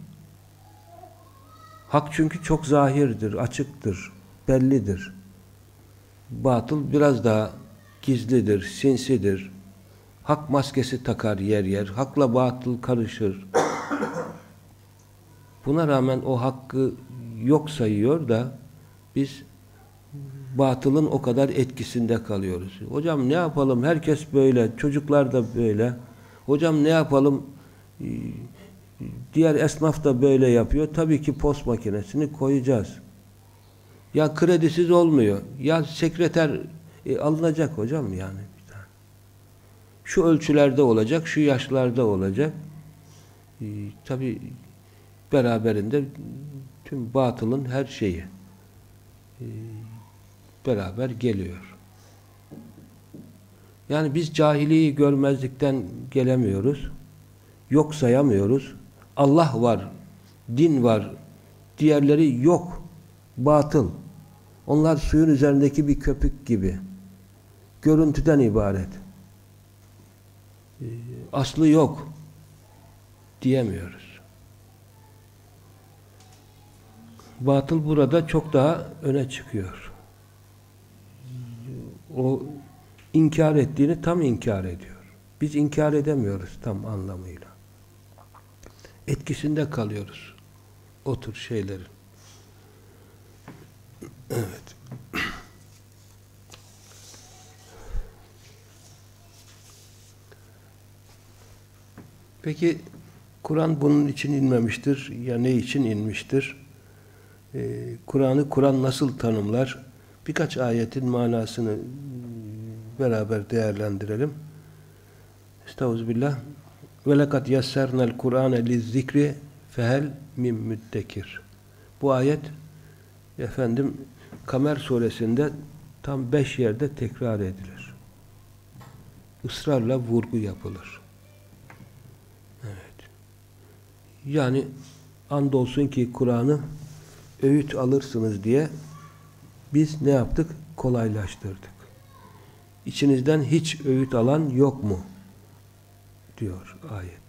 Hak çünkü çok zahirdir, açıktır, bellidir. Batıl biraz daha gizlidir, sinsidir. Hak maskesi takar yer yer. Hakla batıl karışır. Buna rağmen o hakkı yok sayıyor da biz batılın o kadar etkisinde kalıyoruz. Hocam ne yapalım? Herkes böyle. Çocuklar da böyle. Hocam ne yapalım? Ee, diğer esnaf da böyle yapıyor. Tabii ki post makinesini koyacağız. Ya kredisiz olmuyor. Ya sekreter e, alınacak hocam yani. Şu ölçülerde olacak, şu yaşlarda olacak. Ee, tabii beraberinde tüm batılın her şeyi e, beraber geliyor. Yani biz cahiliyi görmezlikten gelemiyoruz. Yok sayamıyoruz. Allah var, din var, diğerleri yok, batıl. Onlar suyun üzerindeki bir köpük gibi. Görüntüden ibaret. Ee, aslı yok diyemiyoruz. Batıl burada çok daha öne çıkıyor. O inkar ettiğini tam inkar ediyor. Biz inkar edemiyoruz tam anlamıyla. Etkisinde kalıyoruz. O tür şeylerin. Evet. Peki Kur'an bunun için inmemiştir. Ya ne için inmiştir? Ee, Kur'an'ı Kur'an nasıl tanımlar? Birkaç ayetin manasını beraber değerlendirelim. Estağfirullah. Ve lekad yassernel Kur'ane lizzikri fehel min müddekir. Bu ayet efendim Kamer suresinde tam beş yerde tekrar edilir. Israrla vurgu yapılır. Evet. Yani andolsun ki Kur'an'ı öğüt alırsınız diye biz ne yaptık? Kolaylaştırdık. İçinizden hiç öğüt alan yok mu? diyor ayet.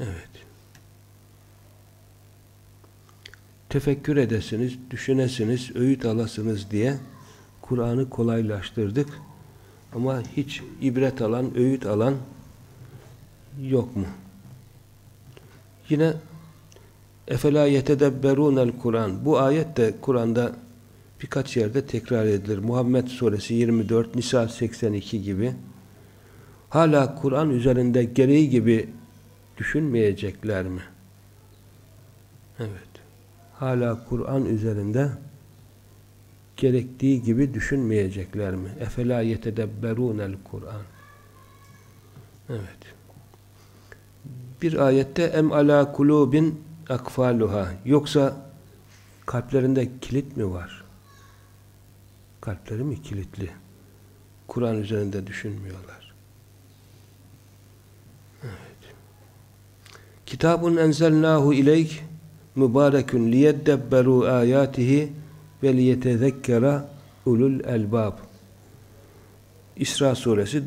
Evet. Tefekkür edesiniz, düşünesiniz, öğüt alasınız diye Kur'an'ı kolaylaştırdık. Ama hiç ibret alan, öğüt alan yok mu? Yine Efela yetedebberunel Kur'an. Bu ayet de Kur'an'da birkaç yerde tekrar edilir. Muhammed suresi 24, Nisa 82 gibi. Hala Kur'an üzerinde gereği gibi düşünmeyecekler mi? Evet. Hala Kur'an üzerinde gerektiği gibi düşünmeyecekler mi? Efela yetedebberunel Kur'an. Evet. Bir ayette em ala kulubin akfaluha. Yoksa kalplerinde kilit mi var? Kalpleri mi kilitli? Kur'an üzerinde düşünmüyorlar. Evet. Kitabun enzelnahu ileyk mübarekün liyeddebberu ayatihi ve liyetezekkera ulul elbab. İsra suresi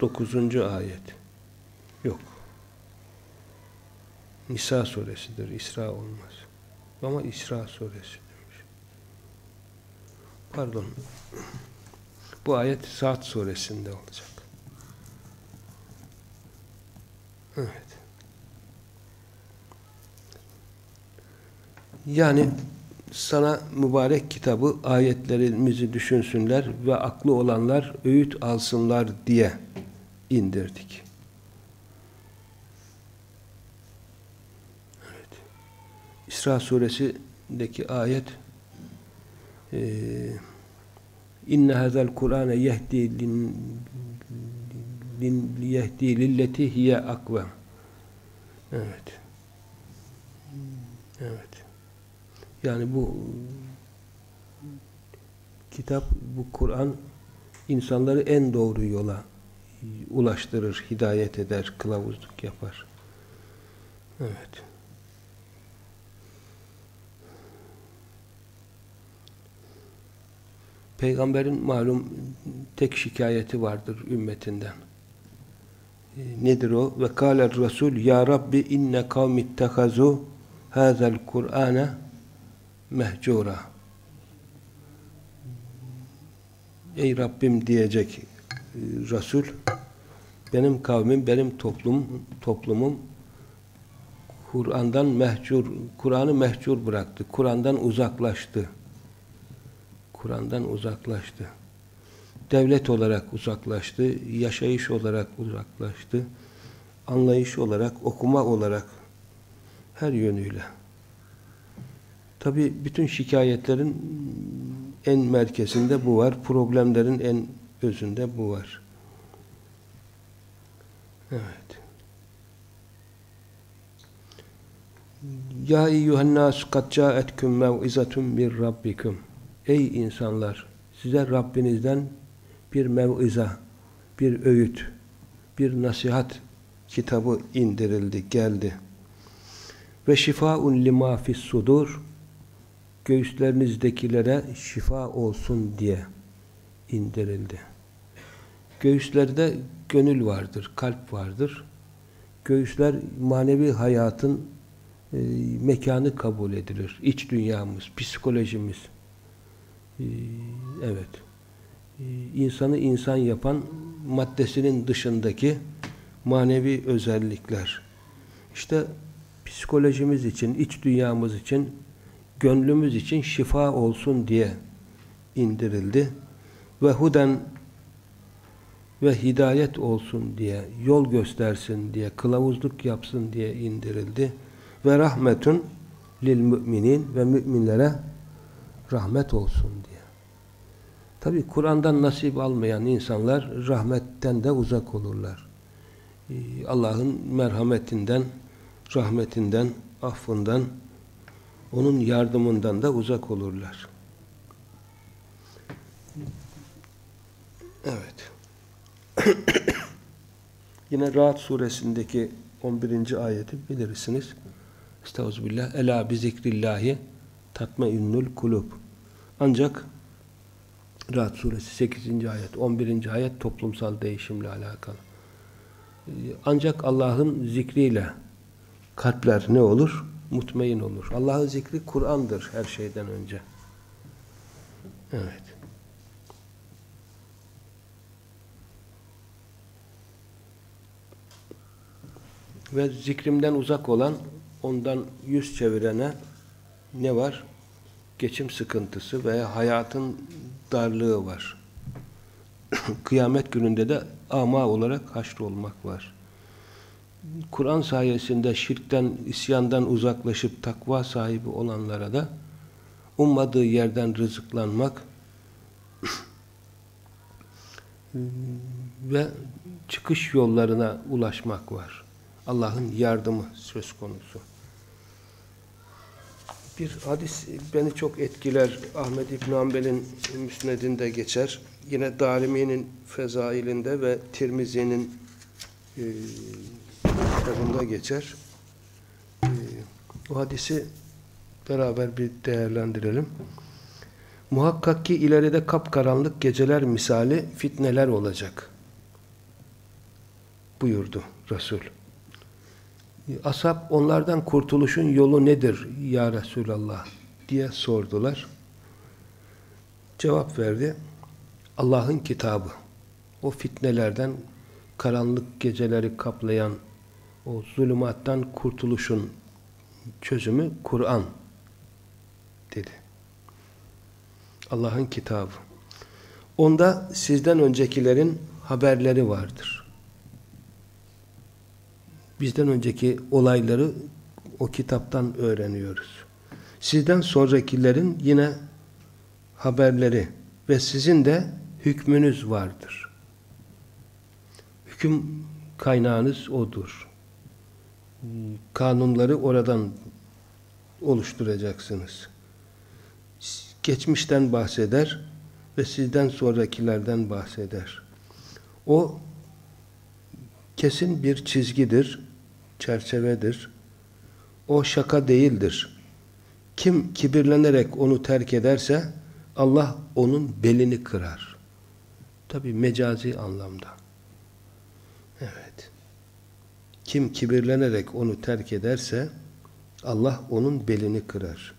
9. ayet. Yok. Nisa suresidir. İsra olmaz. Ama İsra suresi demiş. Pardon. Bu ayet Saat suresinde olacak. Evet. Yani sana mübarek kitabı, ayetlerimizi düşünsünler ve aklı olanlar öğüt alsınlar diye indirdik. İsra suresi Suresi'ndeki ayet e, İnne hazel Kur'ane yehdi lin yehdi lilleti hiye akvem. Evet. Evet. Yani bu kitap, bu Kur'an insanları en doğru yola ulaştırır, hidayet eder, kılavuzluk yapar. Evet. Peygamberin malum tek şikayeti vardır ümmetinden. E, nedir o? Ve kâler Resul Ya Rabbi inne kavmittehazu hâzel Kur'âne mehcura. Ey Rabbim diyecek e, Resul benim kavmim, benim toplum, toplumum Kur'an'dan mehcur, Kur'an'ı mehcur bıraktı. Kur'an'dan uzaklaştı. Kur'an'dan uzaklaştı. Devlet olarak uzaklaştı, yaşayış olarak uzaklaştı, anlayış olarak, okuma olarak her yönüyle. Tabi bütün şikayetlerin en merkezinde bu var, problemlerin en özünde bu var. Evet. Ya eyyühennâs kad câetküm mev'izetun min rabbikum Ey insanlar! Size Rabbinizden bir mev'iza, bir öğüt, bir nasihat kitabı indirildi, geldi. Ve şifaun lima fis sudur göğüslerinizdekilere şifa olsun diye indirildi. Göğüslerde gönül vardır, kalp vardır. Göğüsler manevi hayatın e, mekanı kabul edilir. İç dünyamız, psikolojimiz. Ee, evet ee, insanı insan yapan maddesinin dışındaki manevi özellikler. İşte psikolojimiz için, iç dünyamız için, gönlümüz için şifa olsun diye indirildi. Ve huden ve hidayet olsun diye, yol göstersin diye, kılavuzluk yapsın diye indirildi. Ve rahmetun lil müminin ve müminlere rahmet olsun diye. Tabi Kur'an'dan nasip almayan insanlar rahmetten de uzak olurlar. Ee, Allah'ın merhametinden, rahmetinden, affından, onun yardımından da uzak olurlar. Evet. Yine Rahat suresindeki 11. ayeti bilirsiniz. Estağfirullah. Ela bi zikrillahi tatmainnul kulub. Ancak Rahat suresi 8. ayet, 11. ayet toplumsal değişimle alakalı. Ancak Allah'ın zikriyle kalpler ne olur? Mutmain olur. Allah'ın zikri Kur'an'dır her şeyden önce. Evet. Ve zikrimden uzak olan, ondan yüz çevirene ne var? Geçim sıkıntısı veya hayatın darlığı var. Kıyamet gününde de ama olarak haşr olmak var. Kur'an sayesinde şirkten, isyandan uzaklaşıp takva sahibi olanlara da ummadığı yerden rızıklanmak ve çıkış yollarına ulaşmak var. Allah'ın yardımı söz konusu. Bir hadis beni çok etkiler. Ahmed İbn Hanbel'in müsnedinde geçer. Yine Darimi'nin fezailinde ve Tirmizi'nin e, kitabında geçer. E, hadisi beraber bir değerlendirelim. Muhakkak ki ileride kapkaranlık geceler misali fitneler olacak. Buyurdu Resul. Ashab onlardan kurtuluşun yolu nedir ya Resulallah diye sordular. Cevap verdi. Allah'ın kitabı. O fitnelerden karanlık geceleri kaplayan o zulümattan kurtuluşun çözümü Kur'an dedi. Allah'ın kitabı. Onda sizden öncekilerin haberleri vardır bizden önceki olayları o kitaptan öğreniyoruz. Sizden sonrakilerin yine haberleri ve sizin de hükmünüz vardır. Hüküm kaynağınız odur. Kanunları oradan oluşturacaksınız. Geçmişten bahseder ve sizden sonrakilerden bahseder. O kesin bir çizgidir, çerçevedir. O şaka değildir. Kim kibirlenerek onu terk ederse Allah onun belini kırar. Tabi mecazi anlamda. Evet. Kim kibirlenerek onu terk ederse Allah onun belini kırar.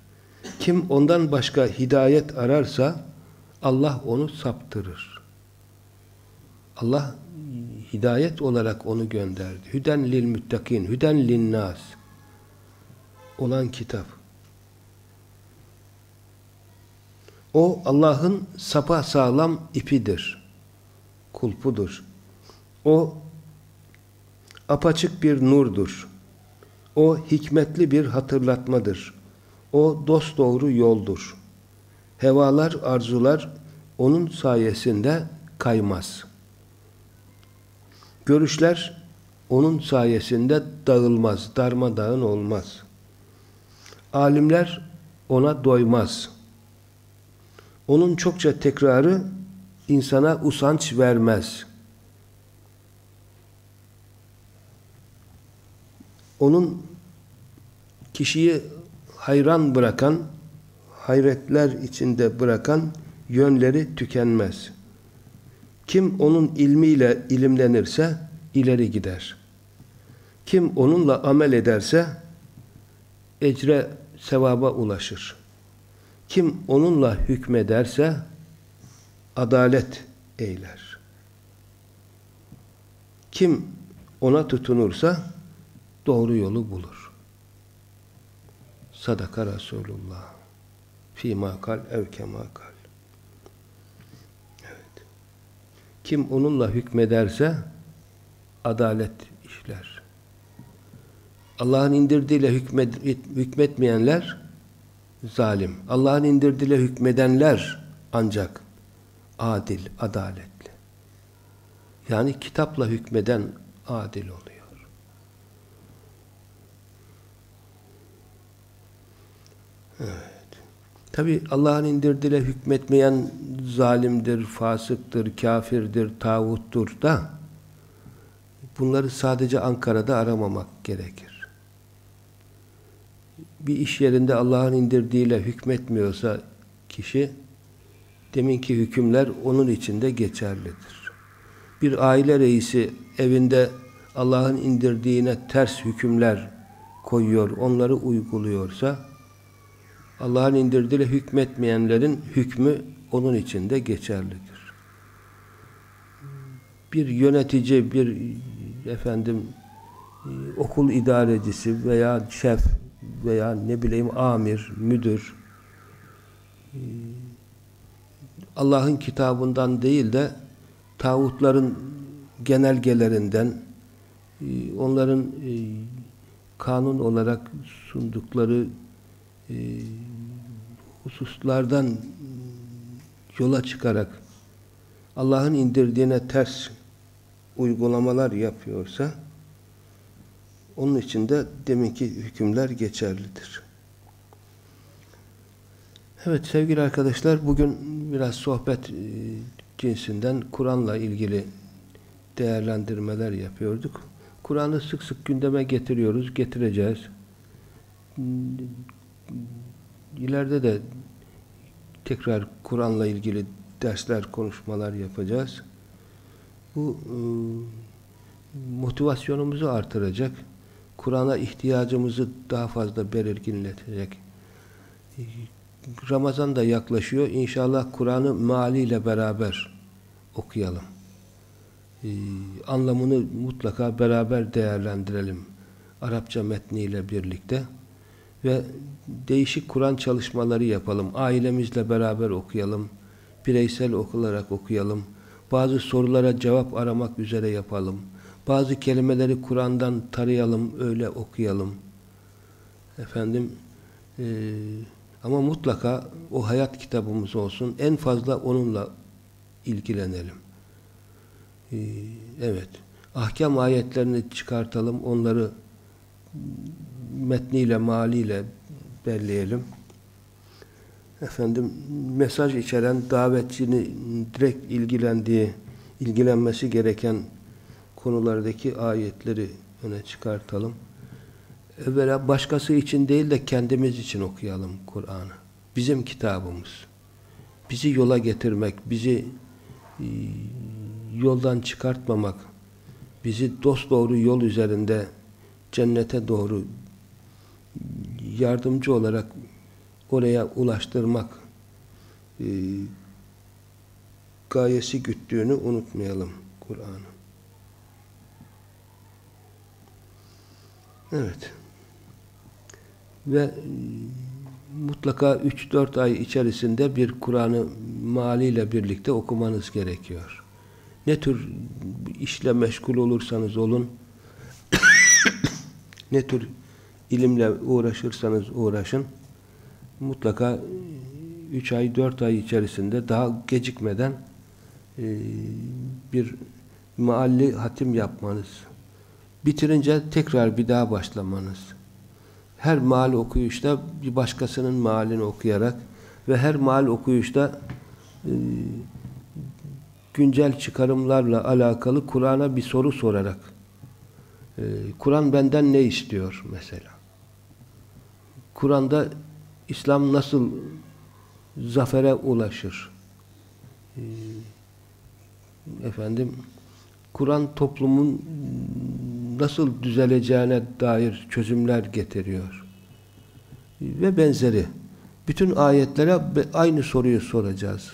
Kim ondan başka hidayet ararsa Allah onu saptırır. Allah hidayet olarak onu gönderdi. Hüden lil müttakin, hüden lin nas olan kitap. O Allah'ın sapa sağlam ipidir. Kulpudur. O apaçık bir nurdur. O hikmetli bir hatırlatmadır. O dosdoğru yoldur. Hevalar, arzular onun sayesinde kaymaz. Görüşler onun sayesinde dağılmaz, darmadağın olmaz. Alimler ona doymaz. Onun çokça tekrarı insana usanç vermez. Onun kişiyi hayran bırakan, hayretler içinde bırakan yönleri tükenmez. Kim onun ilmiyle ilimlenirse ileri gider. Kim onunla amel ederse ecre sevaba ulaşır. Kim onunla hükmederse adalet eyler. Kim ona tutunursa doğru yolu bulur. Sadaka Resulullah. Fîmâ kal ev kemâ kal. Kim onunla hükmederse adalet işler. Allah'ın indirdiğiyle hükmet, hükmetmeyenler zalim. Allah'ın indirdiğiyle hükmedenler ancak adil, adaletli. Yani kitapla hükmeden adil oluyor. Evet. Tabi Allah'ın indirdiğiyle hükmetmeyen zalimdir, fasıktır, kafirdir, tağuttur da bunları sadece Ankara'da aramamak gerekir. Bir iş yerinde Allah'ın indirdiğiyle hükmetmiyorsa kişi deminki hükümler onun içinde geçerlidir. Bir aile reisi evinde Allah'ın indirdiğine ters hükümler koyuyor, onları uyguluyorsa Allah'ın indirdiğiyle hükmetmeyenlerin hükmü onun içinde geçerlidir. Bir yönetici, bir efendim okul idarecisi veya şef veya ne bileyim amir, müdür Allah'ın kitabından değil de tağutların genelgelerinden onların kanun olarak sundukları hususlardan yola çıkarak Allah'ın indirdiğine ters uygulamalar yapıyorsa onun için de deminki hükümler geçerlidir. Evet sevgili arkadaşlar bugün biraz sohbet e, cinsinden Kur'an'la ilgili değerlendirmeler yapıyorduk. Kur'an'ı sık sık gündeme getiriyoruz, getireceğiz. İleride de tekrar Kur'an'la ilgili dersler, konuşmalar yapacağız. Bu e, motivasyonumuzu artıracak, Kur'an'a ihtiyacımızı daha fazla belirginletecek. Ramazan da yaklaşıyor. İnşallah Kur'an'ı maliyle beraber okuyalım. Ee, anlamını mutlaka beraber değerlendirelim. Arapça metniyle birlikte ve değişik Kur'an çalışmaları yapalım. Ailemizle beraber okuyalım. Bireysel okularak okuyalım. Bazı sorulara cevap aramak üzere yapalım. Bazı kelimeleri Kur'an'dan tarayalım, öyle okuyalım. Efendim, Ee, ama mutlaka o hayat kitabımız olsun. En fazla onunla ilgilenelim. Ee, evet. Ahkam ayetlerini çıkartalım. Onları metniyle, maliyle belleyelim. Efendim mesaj içeren davetçinin direkt ilgilendiği, ilgilenmesi gereken konulardaki ayetleri öne çıkartalım. Evvela başkası için değil de kendimiz için okuyalım Kur'an'ı. Bizim kitabımız. Bizi yola getirmek, bizi e, yoldan çıkartmamak, bizi dost doğru yol üzerinde cennete doğru yardımcı olarak oraya ulaştırmak e, gayesi güttüğünü unutmayalım Kur'an'ı. Evet. Ve e, mutlaka 3-4 ay içerisinde bir Kur'an'ı maliyle birlikte okumanız gerekiyor. Ne tür işle meşgul olursanız olun, ne tür ilimle uğraşırsanız uğraşın, mutlaka 3 ay, 4 ay içerisinde daha gecikmeden e, bir mahalli hatim yapmanız, bitirince tekrar bir daha başlamanız, her mal okuyuşta bir başkasının malini okuyarak ve her mal okuyuşta e, güncel çıkarımlarla alakalı Kur'an'a bir soru sorarak e, Kur'an benden ne istiyor mesela? Kur'an'da İslam nasıl zafere ulaşır? E, efendim Kur'an toplumun nasıl düzeleceğine dair çözümler getiriyor. Ve benzeri. Bütün ayetlere aynı soruyu soracağız.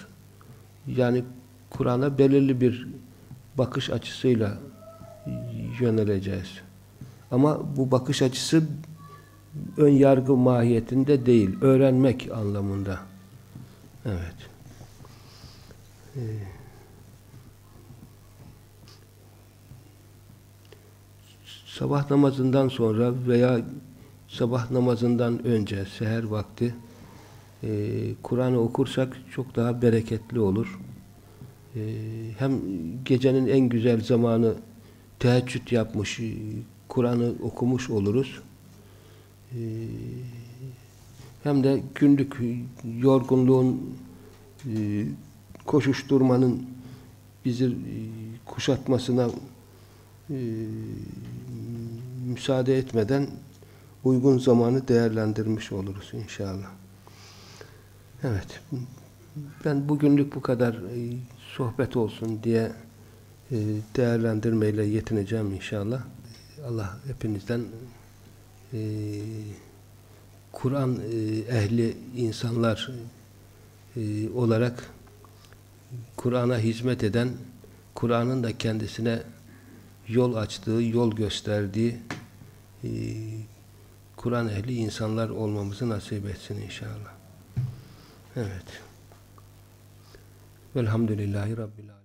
Yani Kur'an'a belirli bir bakış açısıyla yöneleceğiz. Ama bu bakış açısı ön yargı mahiyetinde değil, öğrenmek anlamında. Evet. Ee, sabah namazından sonra veya sabah namazından önce, seher vakti e, Kur'an'ı okursak çok daha bereketli olur. E, hem gecenin en güzel zamanı teheccüd yapmış, Kur'an'ı okumuş oluruz. E, hem de günlük yorgunluğun, e, koşuşturmanın bizi e, kuşatmasına e, müsaade etmeden uygun zamanı değerlendirmiş oluruz inşallah. Evet. Ben bugünlük bu kadar sohbet olsun diye değerlendirmeyle yetineceğim inşallah. Allah hepinizden e, Kur'an ehli insanlar olarak Kur'an'a hizmet eden, Kur'an'ın da kendisine yol açtığı, yol gösterdiği Kur'an ehli insanlar olmamızı nasip etsin inşallah. Evet. Velhamdülillahi Rabbil